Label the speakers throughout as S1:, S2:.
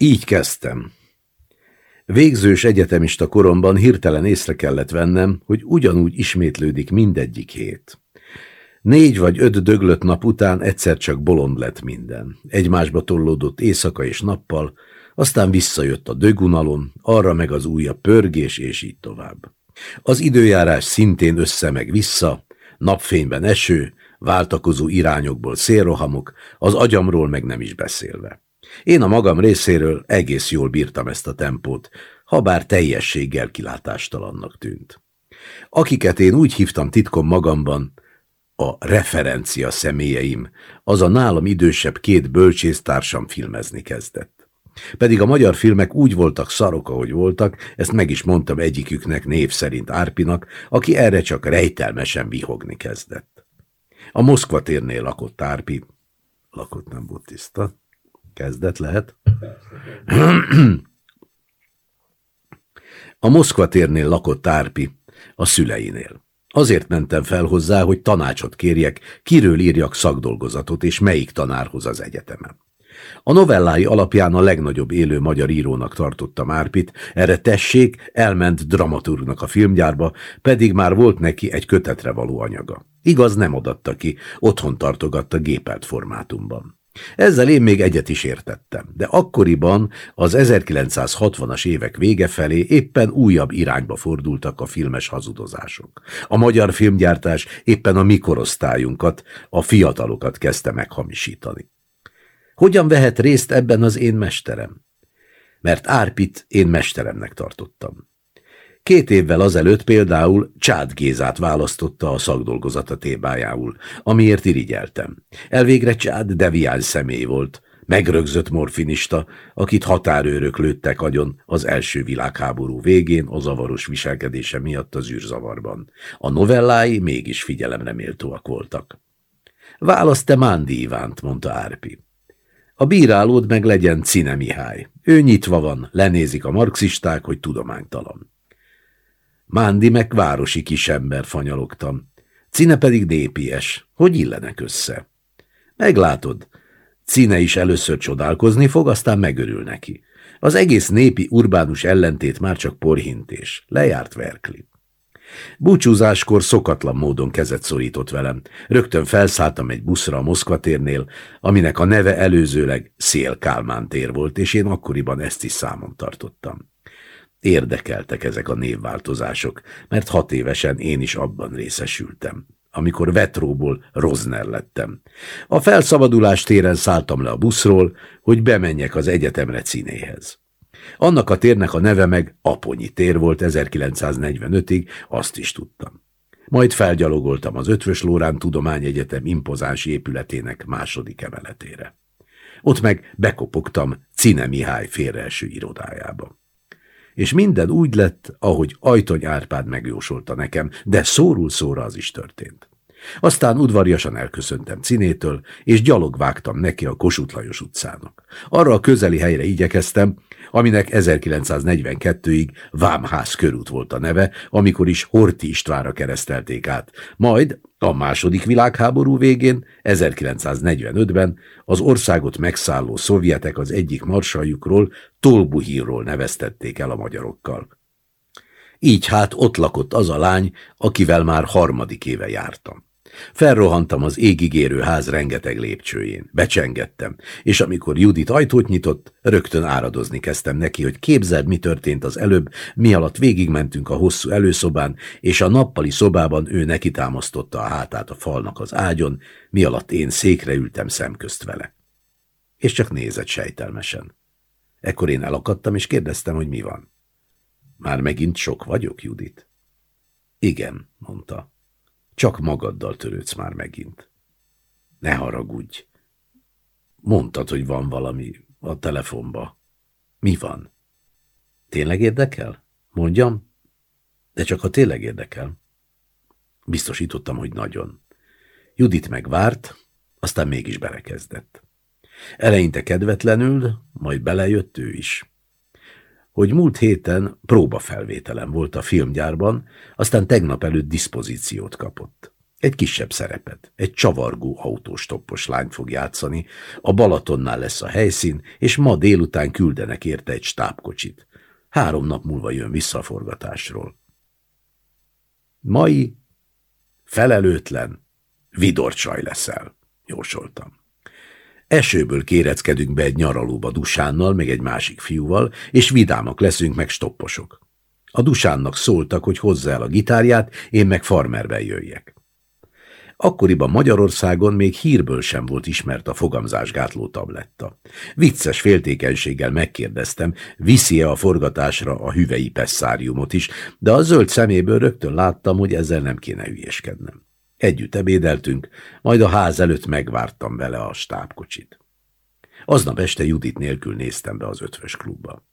S1: Így kezdtem. Végzős egyetemista koromban hirtelen észre kellett vennem, hogy ugyanúgy ismétlődik mindegyik hét. Négy vagy öt döglött nap után egyszer csak bolond lett minden. Egymásba tollódott éjszaka és nappal, aztán visszajött a dögunalon, arra meg az újabb pörgés, és így tovább. Az időjárás szintén össze meg vissza, napfényben eső, váltakozó irányokból szélrohamok, az agyamról meg nem is beszélve. Én a magam részéről egész jól bírtam ezt a tempót, ha bár teljességgel kilátástalannak tűnt. Akiket én úgy hívtam titkom magamban, a referencia személyeim, az a nálam idősebb két bölcsésztársam filmezni kezdett. Pedig a magyar filmek úgy voltak szarok, ahogy voltak, ezt meg is mondtam egyiküknek név szerint Árpinak, aki erre csak rejtelmesen vihogni kezdett. A Moszkva térnél lakott Árpi, lakott nem volt tiszta, kezdett lehet. A Moszkva térnél lakott Árpi, a szüleinél. Azért mentem fel hozzá, hogy tanácsot kérjek, kiről írjak szakdolgozatot, és melyik tanárhoz az egyetemen. A novellái alapján a legnagyobb élő magyar írónak tartotta Márpit, erre tessék, elment dramaturgnak a filmgyárba, pedig már volt neki egy kötetre való anyaga. Igaz, nem adatta ki, otthon tartogatta gépelt formátumban. Ezzel én még egyet is értettem, de akkoriban az 1960-as évek vége felé éppen újabb irányba fordultak a filmes hazudozások. A magyar filmgyártás éppen a mikorosztályunkat, a fiatalokat kezdte meghamisítani. Hogyan vehet részt ebben az én mesterem? Mert Árpit én mesteremnek tartottam. Két évvel azelőtt például Csád Gézát választotta a szakdolgozata tébájául, amiért irigyeltem. Elvégre Csád deviány személy volt, megrögzött morfinista, akit határőrök lőttek agyon az első világháború végén a zavaros viselkedése miatt az űrzavarban. A novellái mégis figyelemre méltóak voltak. Választ te Mándi Ivánt, mondta Árpi. A bírálód meg legyen Cine Mihály. Ő nyitva van, lenézik a marxisták, hogy tudománytalan. Mándi meg városi kisember fanyalogtam. Cine pedig dépies. Hogy illenek össze? Meglátod. Cine is először csodálkozni fog, aztán megörül neki. Az egész népi urbánus ellentét már csak porhintés. Lejárt Verkli. Búcsúzáskor szokatlan módon kezet szorított velem. Rögtön felszálltam egy buszra a Moszkva térnél, aminek a neve előzőleg Szél Kálmán tér volt, és én akkoriban ezt is számon tartottam. Érdekeltek ezek a névváltozások, mert hat évesen én is abban részesültem, amikor Vetróból Rozner lettem. A felszabadulás téren szálltam le a buszról, hogy bemenjek az egyetemre cinéhez. Annak a térnek a neve meg Aponyi tér volt 1945-ig, azt is tudtam. Majd felgyalogoltam az Ötvös Lórán Tudományegyetem impozáns épületének második emeletére. Ott meg bekopogtam Cine Mihály félreeső irodájába és minden úgy lett, ahogy Ajtony Árpád megjósolta nekem, de szórul szóra az is történt. Aztán udvariasan elköszöntem Cinétől, és gyalog vágtam neki a Kossuth Lajos utcának. Arra a közeli helyre igyekeztem, aminek 1942-ig Vámház körút volt a neve, amikor is Horti Istvánra keresztelték át. Majd a második világháború végén, 1945-ben az országot megszálló szovjetek az egyik marsaljukról, Tolbuhírról neveztették el a magyarokkal. Így hát ott lakott az a lány, akivel már harmadik éve jártam. Felrohantam az égigérő ház rengeteg lépcsőjén, becsengettem, és amikor Judit ajtót nyitott, rögtön áradozni kezdtem neki, hogy képzeld, mi történt az előbb, mi alatt végigmentünk a hosszú előszobán, és a nappali szobában ő neki támasztotta a hátát a falnak az ágyon, mi alatt én székre ültem szemközt vele. És csak nézett sejtelmesen. Ekkor én elakadtam, és kérdeztem, hogy mi van. Már megint sok vagyok, Judit? Igen, mondta. Csak magaddal törődsz már megint. Ne haragudj. Mondtad, hogy van valami a telefonba. Mi van? Tényleg érdekel? Mondjam? De csak ha tényleg érdekel. Biztosítottam, hogy nagyon. Judit megvárt, aztán mégis belekezdett. Eleinte kedvetlenül, majd belejött ő is hogy múlt héten próbafelvételem volt a filmgyárban, aztán tegnap előtt diszpozíciót kapott. Egy kisebb szerepet, egy csavargó autóstoppos lány fog játszani, a Balatonnál lesz a helyszín, és ma délután küldenek érte egy stábkocsit. Három nap múlva jön visszaforgatásról. Mai felelőtlen, vidorcsaj leszel, jósoltam. Esőből kéreckedünk be egy nyaralóba Dusánnal, meg egy másik fiúval, és vidámak leszünk meg stopposok. A Dusánnak szóltak, hogy hozza el a gitárját, én meg farmerben jöjjek. Akkoriban Magyarországon még hírből sem volt ismert a fogamzásgátló tabletta. Vicces féltékenységgel megkérdeztem, viszi-e a forgatásra a hüvei pesszáriumot is, de a zöld szeméből rögtön láttam, hogy ezzel nem kéne hülyeskednem. Együtt ebédeltünk, majd a ház előtt megvártam vele a stábkocsit. Aznap este Judit nélkül néztem be az ötvös klubba.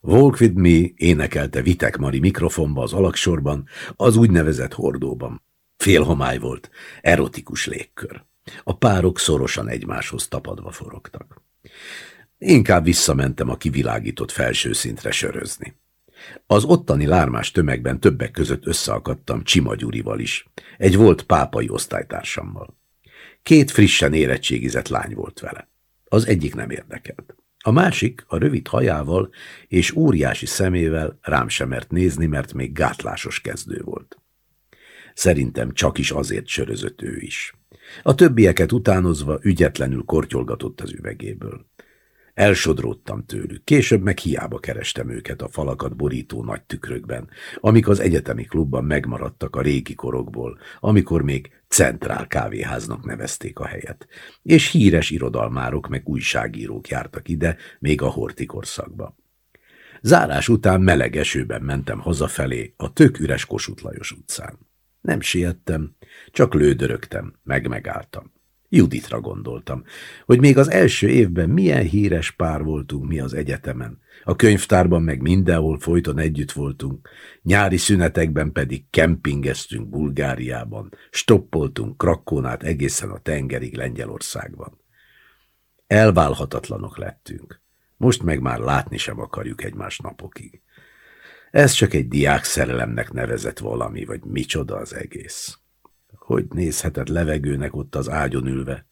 S1: Walk with me énekelte Vitek Mari mikrofonba az alaksorban, az úgynevezett hordóban. Félhomály volt, erotikus légkör. A párok szorosan egymáshoz tapadva forogtak. Inkább visszamentem a kivilágított felső szintre sörözni. Az ottani lármás tömegben többek között összeakadtam Csima Gyurival is, egy volt pápai osztálytársammal. Két frissen érettségizett lány volt vele. Az egyik nem érdekelt. A másik a rövid hajával és óriási szemével rám sem mert nézni, mert még gátlásos kezdő volt. Szerintem csak is azért sörözött ő is. A többieket utánozva ügyetlenül kortyolgatott az üvegéből. Elsodródtam tőlük, később meg hiába kerestem őket a falakat borító nagy tükrökben, amik az egyetemi klubban megmaradtak a régi korokból, amikor még centrál kávéháznak nevezték a helyet, és híres irodalmárok meg újságírók jártak ide, még a hortikorszakba. Zárás után meleg esőben mentem hazafelé a tök üres Kossuth Lajos utcán. Nem siettem, csak lődörögtem, meg megálltam. Juditra gondoltam, hogy még az első évben milyen híres pár voltunk mi az egyetemen. A könyvtárban meg mindenhol folyton együtt voltunk, nyári szünetekben pedig kempingeztünk Bulgáriában, stoppoltunk Krakónát egészen a tengerig Lengyelországban. Elválhatatlanok lettünk. Most meg már látni sem akarjuk egymás napokig. Ez csak egy diák szerelemnek nevezett valami, vagy micsoda az egész. Hogy nézheted levegőnek ott az ágyon ülve?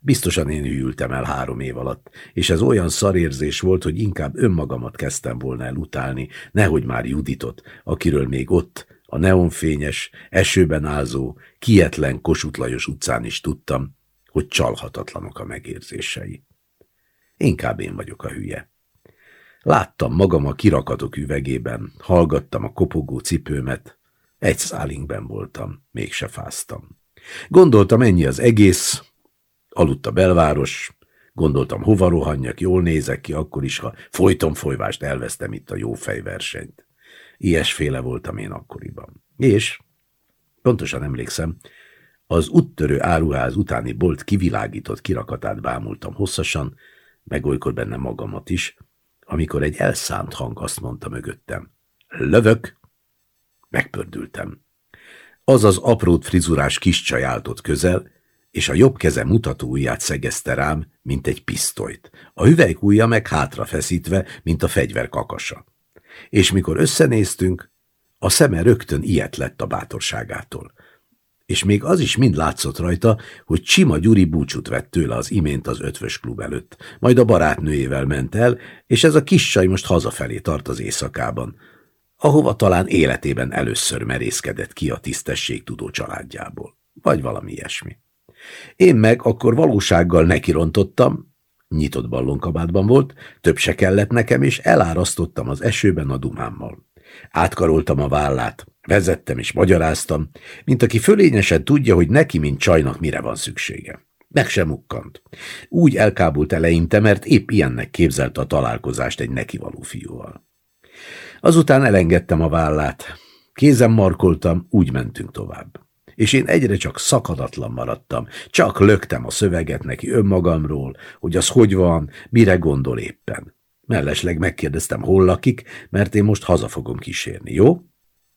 S1: Biztosan én hűltem el három év alatt, és ez olyan szarérzés volt, hogy inkább önmagamat kezdtem volna el utálni, nehogy már Juditot, akiről még ott, a neonfényes, esőben ázó, kietlen Kossuth Lajos utcán is tudtam, hogy csalhatatlanok a megérzései. Inkább én vagyok a hülye. Láttam magam a kirakatok üvegében, hallgattam a kopogó cipőmet, egy szálinkben voltam, mégse fáztam. Gondoltam, ennyi az egész, aludt a belváros, gondoltam, hova rohanjak, jól nézek ki, akkor is, ha folyton folyvást elvesztem itt a jó fejversenyt. Ilyesféle voltam én akkoriban. És, pontosan emlékszem, az úttörő áruház utáni bolt kivilágított kirakatát bámultam hosszasan, meg olykor benne magamat is, amikor egy elszánt hang azt mondta mögöttem. Lövök! Megpördültem. Az az aprót frizurás kis csaj álltott közel, és a jobb keze mutatóujját szegezte rám, mint egy pisztolyt, a hüvelykújja meg hátra feszítve, mint a fegyver kakasa. És mikor összenéztünk, a szeme rögtön ilyet lett a bátorságától és még az is mind látszott rajta, hogy Csima Gyuri búcsút vett tőle az imént az ötvös klub előtt, majd a barátnőjével ment el, és ez a kis csaj most hazafelé tart az éjszakában, ahova talán életében először merészkedett ki a tisztességtudó családjából, vagy valami ilyesmi. Én meg akkor valósággal nekirontottam, nyitott ballonkabátban volt, több se kellett nekem, és elárasztottam az esőben a dumámmal. Átkaroltam a vállát, vezettem és magyaráztam, mint aki fölényesen tudja, hogy neki, mint csajnak mire van szüksége. Meg sem ukkant. Úgy elkábult eleinte, mert épp ilyennek képzelte a találkozást egy nekivaló fiúval. Azután elengedtem a vállát. Kézem markoltam, úgy mentünk tovább. És én egyre csak szakadatlan maradtam, csak löktem a szöveget neki önmagamról, hogy az hogy van, mire gondol éppen. Mellesleg megkérdeztem, hol lakik, mert én most haza fogom kísérni, jó?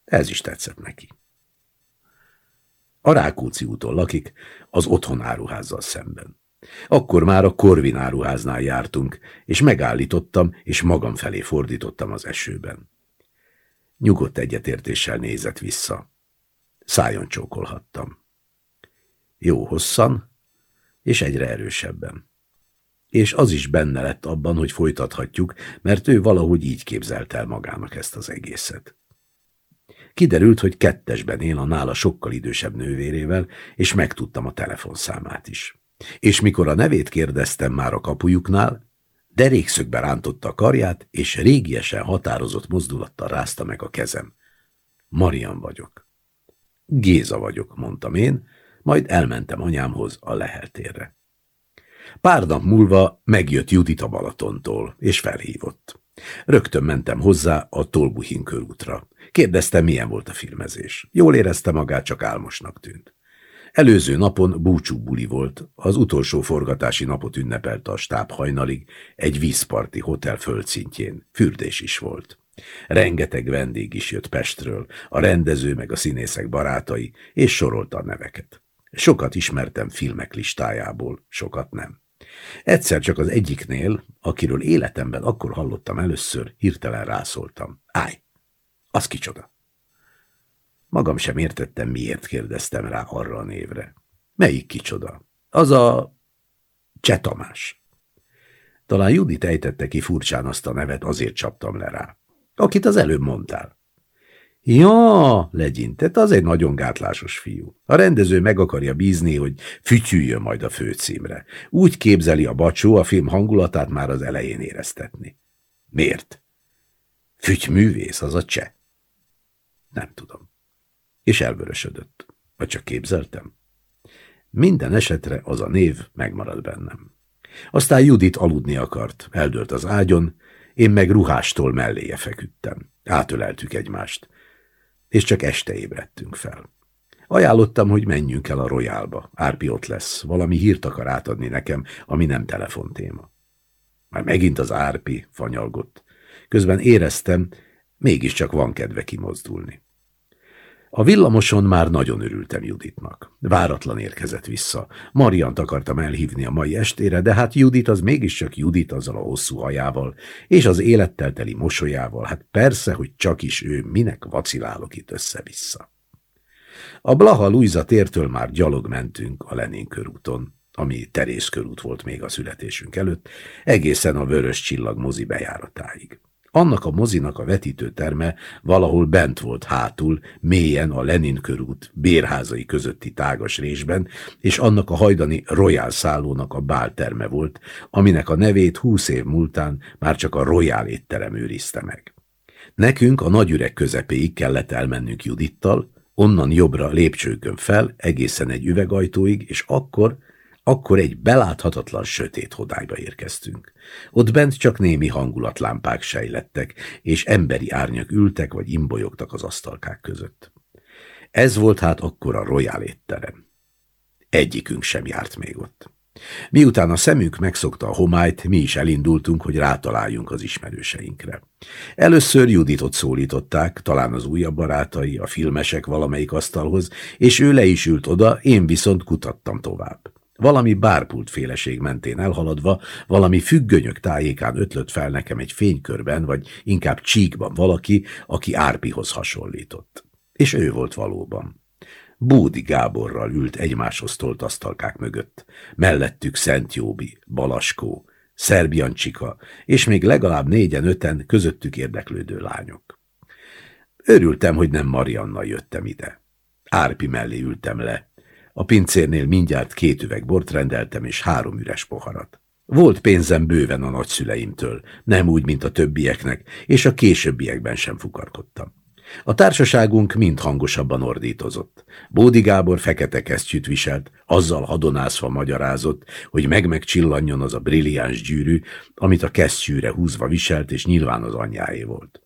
S1: Ez is tetszett neki. A Rákóczi úton lakik, az otthon áruházzal szemben. Akkor már a Korvin áruháznál jártunk, és megállítottam, és magam felé fordítottam az esőben. Nyugodt egyetértéssel nézett vissza. Szájon csókolhattam. Jó hosszan, és egyre erősebben. És az is benne lett abban, hogy folytathatjuk, mert ő valahogy így képzelt el magának ezt az egészet. Kiderült, hogy kettesben él a nála sokkal idősebb nővérével, és megtudtam a telefonszámát is. És mikor a nevét kérdeztem már a kapujuknál, derékszögbe rántotta a karját, és régiesen határozott mozdulattal rázta meg a kezem. Marian vagyok. Géza vagyok, mondtam én, majd elmentem anyámhoz a leheltérre. Pár nap múlva megjött Judit a Balatontól, és felhívott. Rögtön mentem hozzá a Tolbuhin körútra. Kérdeztem, milyen volt a filmezés. Jól érezte magát, csak álmosnak tűnt. Előző napon búcsú volt, az utolsó forgatási napot ünnepelte a stáb hajnalig, egy vízparti hotel földszintjén, fürdés is volt. Rengeteg vendég is jött Pestről, a rendező meg a színészek barátai, és sorolta a neveket. Sokat ismertem filmek listájából, sokat nem. Egyszer csak az egyiknél, akiről életemben akkor hallottam először, hirtelen rászóltam. Állj! Az kicsoda? Magam sem értettem, miért kérdeztem rá arra a névre. Melyik kicsoda? Az a... Cseh Tamás. Talán Judit ejtette ki furcsán azt a nevet, azért csaptam le rá. Akit az előbb mondtál. Ja, legyintett, az egy nagyon gátlásos fiú. A rendező meg akarja bízni, hogy fütyüljön majd a főcímre. Úgy képzeli a bacsó a film hangulatát már az elején éreztetni. Miért? Fütyművész, az a cseh. Nem tudom. És elvörösödött. Vagy csak képzeltem? Minden esetre az a név megmarad bennem. Aztán Judit aludni akart, eldőlt az ágyon, én meg ruhástól melléje feküdtem. Átöleltük egymást és csak este ébredtünk fel. Ajánlottam, hogy menjünk el a Royálba. Árpi ott lesz, valami hírt akar átadni nekem, ami nem telefontéma. Már megint az Árpi fanyalgott. Közben éreztem, mégiscsak van kedve kimozdulni. A villamoson már nagyon örültem Juditnak. Váratlan érkezett vissza. Mariant akartam elhívni a mai estére, de hát Judit az mégiscsak Judit azzal a hosszú hajával, és az élettel teli mosolyával. Hát persze, hogy csak is ő, minek vacilálok itt össze-vissza. A Blaha Luisa tértől már gyalog mentünk a Lenin körúton, ami Terész körút volt még a születésünk előtt, egészen a Vörös Csillag mozi bejáratáig. Annak a mozinak a vetítőterme valahol bent volt hátul, mélyen a Lenin körút bérházai közötti tágas résben, és annak a hajdani Royal szállónak a bálterme volt, aminek a nevét húsz év múltán már csak a Royal étterem őrizte meg. Nekünk a nagyüreg közepéig kellett elmennünk Judittal, onnan jobbra lépcsőkön fel, egészen egy üvegajtóig, és akkor akkor egy beláthatatlan sötét hodályba érkeztünk. Ott bent csak némi hangulatlámpák sejlettek, és emberi árnyak ültek vagy imbolyogtak az asztalkák között. Ez volt hát akkor a Royal étterem. Egyikünk sem járt még ott. Miután a szemünk megszokta a homályt, mi is elindultunk, hogy rátaláljunk az ismerőseinkre. Először Juditot szólították, talán az újabb barátai, a filmesek valamelyik asztalhoz, és ő le is ült oda, én viszont kutattam tovább. Valami bárpult féleség mentén elhaladva, valami függönyök tájékán ötlött fel nekem egy fénykörben, vagy inkább csíkban valaki, aki Árpihoz hasonlított. És ő volt valóban. Bódi Gáborral ült egymáshoz tolt asztalkák mögött. Mellettük Szent Jóbi, Balaskó, Szerbiancsika, és még legalább négyen-öten közöttük érdeklődő lányok. Örültem, hogy nem Marianna jöttem ide. Árpi mellé ültem le, a pincérnél mindjárt két üveg bort rendeltem és három üres poharat. Volt pénzem bőven a nagyszüleimtől, nem úgy, mint a többieknek, és a későbbiekben sem fukarkodtam. A társaságunk mind hangosabban ordítozott. Bódi Gábor fekete kesztyűt viselt, azzal hadonászva magyarázott, hogy meg-meg csillanjon az a brilliáns gyűrű, amit a kesztyűre húzva viselt, és nyilván az anyjáé volt.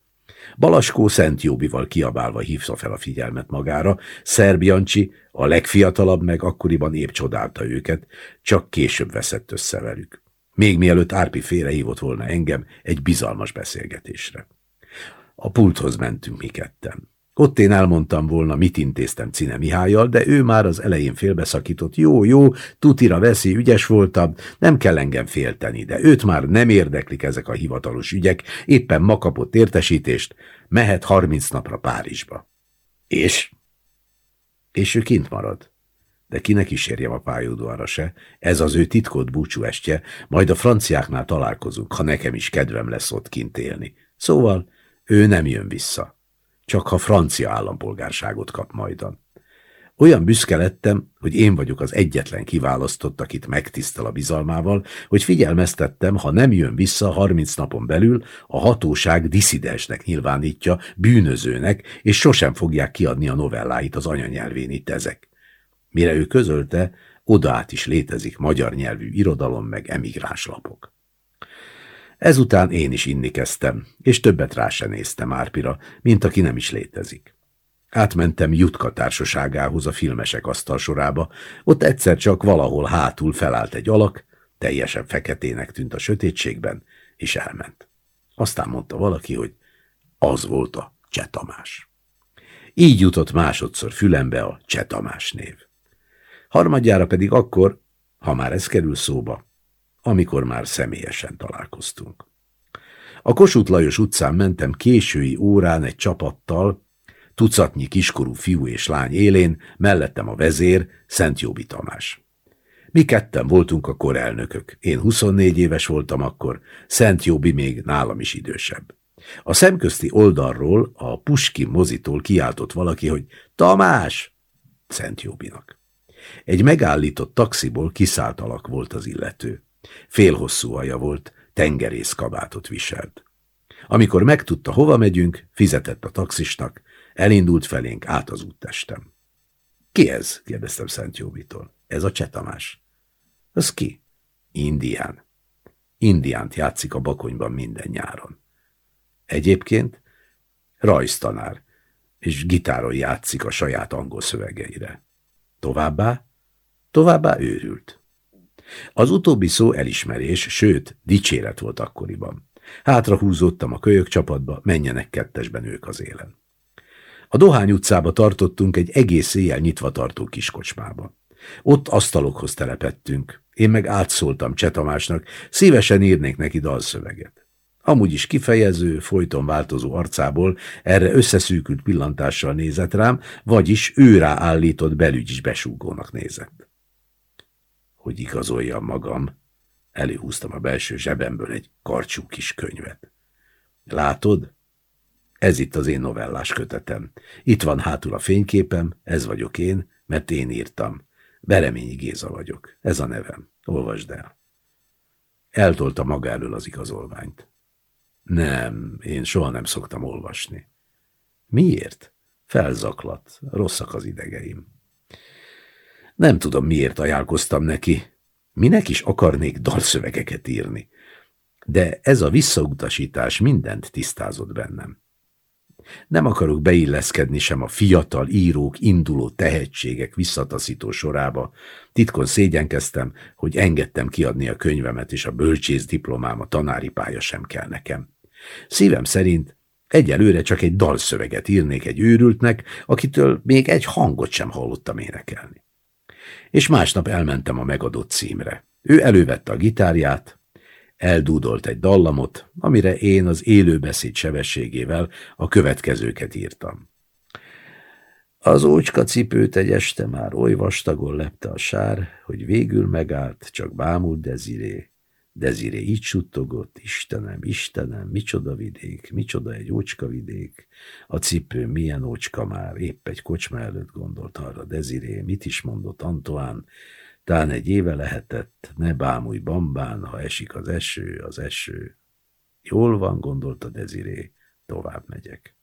S1: Balaskó Szent Jóbival kiabálva hívta fel a figyelmet magára, Szerbiancsi, a legfiatalabb meg akkoriban épp csodálta őket, csak később veszett össze velük. Még mielőtt Árpi félrehívott volna engem egy bizalmas beszélgetésre. A pulthoz mentünk mi ketten. Ott én elmondtam volna, mit intéztem Cine Mihályjal, de ő már az elején félbeszakított. Jó, jó, tutira veszi, ügyes voltam, nem kell engem félteni, de őt már nem érdeklik ezek a hivatalos ügyek, éppen ma kapott értesítést, mehet harminc napra Párizsba. És? És ő kint marad. de ki ne kísérjem a pályaudvarra se, ez az ő titkolt búcsúestje, majd a franciáknál találkozunk, ha nekem is kedvem lesz ott kint élni. Szóval ő nem jön vissza, csak ha francia állampolgárságot kap majdan. Olyan büszke lettem, hogy én vagyok az egyetlen kiválasztott, akit megtisztel a bizalmával, hogy figyelmeztettem, ha nem jön vissza 30 napon belül, a hatóság diszidensnek nyilvánítja, bűnözőnek, és sosem fogják kiadni a novelláit az anyanyelvén itt ezek. Mire ő közölte, odaát is létezik magyar nyelvű irodalom meg emigráns lapok. Ezután én is inni kezdtem, és többet rá se néztem Árpira, mint aki nem is létezik. Átmentem Jutka társaságához a filmesek asztalsorába, ott egyszer csak valahol hátul felállt egy alak, teljesen feketének tűnt a sötétségben, és elment. Aztán mondta valaki, hogy az volt a Csetamás. Így jutott másodszor fülembe a Csetamás név. Harmadjára pedig akkor, ha már ez kerül szóba, amikor már személyesen találkoztunk. A Kossuth Lajos utcán mentem késői órán egy csapattal, tucatnyi kiskorú fiú és lány élén, mellettem a vezér, Szent Jóbi Tamás. Mi ketten voltunk a korelnökök. Én 24 éves voltam akkor, Szent Jóbi még nálam is idősebb. A szemközti oldalról, a Puski mozitól kiáltott valaki, hogy Tamás! Szent Jóbinak. Egy megállított taxiból kiszállt alak volt az illető. Félhosszú aja volt, tengerész kabátot viselt. Amikor megtudta, hova megyünk, fizetett a taxisnak, Elindult felénk át az úttestem. Ki ez? kérdeztem Szent Jóvitól. Ez a Csetamás. Az ki? Indián. Indiánt játszik a bakonyban minden nyáron. Egyébként rajztanár, és gitáron játszik a saját angol szövegeire. Továbbá? Továbbá őrült. Az utóbbi szó elismerés, sőt, dicséret volt akkoriban. Hátra húzottam a kölyök csapatba, menjenek kettesben ők az élen. A Dohány utcába tartottunk egy egész éjjel nyitva tartó kiskocsmába. Ott asztalokhoz telepettünk. Én meg átszóltam Csetamásnak, szívesen írnék neki dalszöveget. Amúgy is kifejező, folyton változó arcából erre összeszűkült pillantással nézett rám, vagyis őrá állított belügyis besúgónak nézett. Hogy igazoljam magam, előhúztam a belső zsebemből egy karcsú kis könyvet. Látod? Ez itt az én novellás kötetem. Itt van hátul a fényképem, ez vagyok én, mert én írtam. Bereményi Géza vagyok. Ez a nevem. Olvasd el. Eltolta maga elől az igazolványt. Nem, én soha nem szoktam olvasni. Miért? Felzaklat. Rosszak az idegeim. Nem tudom, miért ajánlkoztam neki. Minek is akarnék dalszövegeket írni? De ez a visszautasítás mindent tisztázott bennem. Nem akarok beilleszkedni sem a fiatal írók, induló tehetségek visszataszító sorába. Titkon szégyenkeztem, hogy engedtem kiadni a könyvemet, és a bölcsész diplomám, a tanári pálya sem kell nekem. Szívem szerint egyelőre csak egy dalszöveget írnék egy őrültnek, akitől még egy hangot sem hallottam énekelni. És másnap elmentem a megadott címre. Ő elővette a gitárját, eldúdolt egy dallamot, amire én az élőbeszéd sebességével a következőket írtam. Az ócska cipőt egy este már oly vastagon lepte a sár, hogy végül megállt, csak bámult Deziré. Deziré így suttogott, Istenem, Istenem, micsoda vidék, micsoda egy ócska vidék. A cipő milyen ócska már, épp egy kocsma előtt gondolt arra Deziré, mit is mondott Antoine, tán egy éve lehetett, ne bámulj bambán, ha esik az eső, az eső. Jól van, gondolta Deziré, tovább megyek.